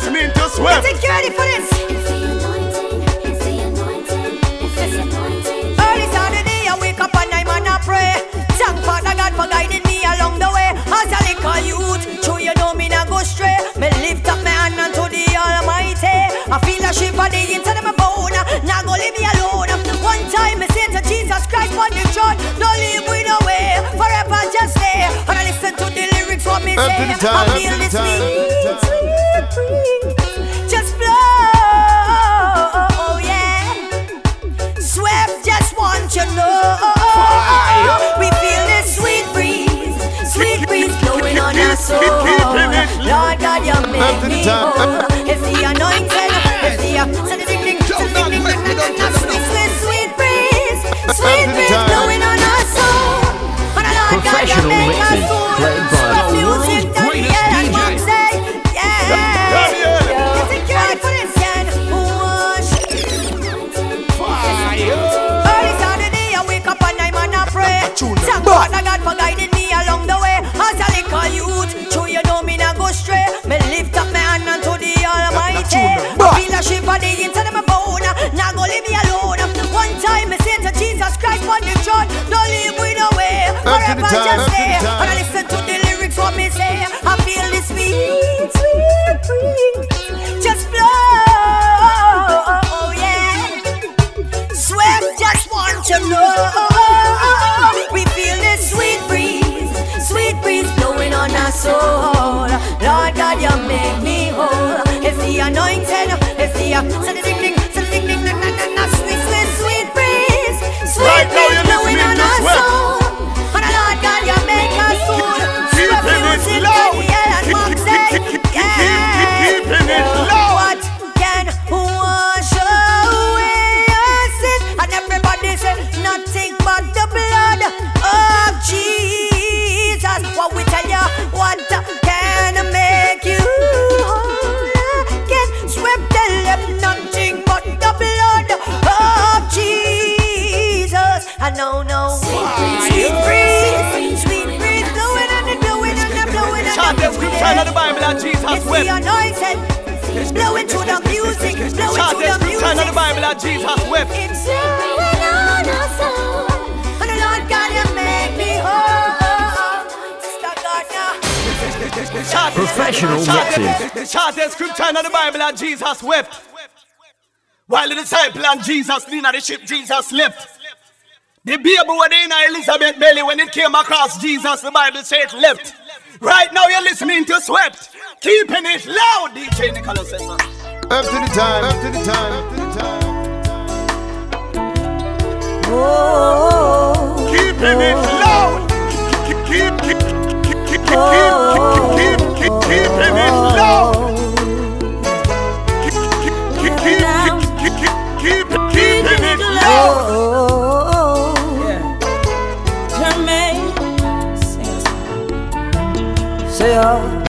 Ready for this. It's the anointing, it's the anointing, it's the anointing. Early Saturday, I wake up and I'm I pray. Thank Father God for guiding me along the way. As a youth, you know me go stray. Me lift up my hand unto the Almighty. I feel a the inside of my bone. Go leave me alone. One time to Jesus Christ on the throne, don't leave me me Up to say. the time, I feel the this time, sweet, up to the time. sweet breeze. Just blow, oh yeah. Swept just want you know We feel this sweet breeze Sweet breeze blowing on our soul Lord God you make me whole It's the anointing Thank Father God for guiding me along the way. As a little youth, true you know me not go stray. Me lift up my hand unto the Almighty. I feel a shiver the inside of my bone. Now go leave me alone. One time I say to Jesus Christ on the throne, don't leave me no way. Forever just stay. Jesus. I know no sweet breeze, sweet breeze, blowing and blowing and blowing and Chant the scripture in the Bible and Jesus it's the wept. anointing. Blowing through the music, blowing Chant through the the scripture in the. Bible and Jesus wept. It's blowing on our soul. And the Lord God, you make me whole. Chant Professional chant mixes. Chant the scripture in the Bible and Jesus wept. While the disciple and Jesus leaned on the ship, Jesus slept. The baby was in Elizabeth belly when it came across Jesus. The Bible says it left. Right now you're listening to Swept. Keeping it loud, DJ Nicholas says. Up to the time, up to the time, up to the time. Oh, oh, oh.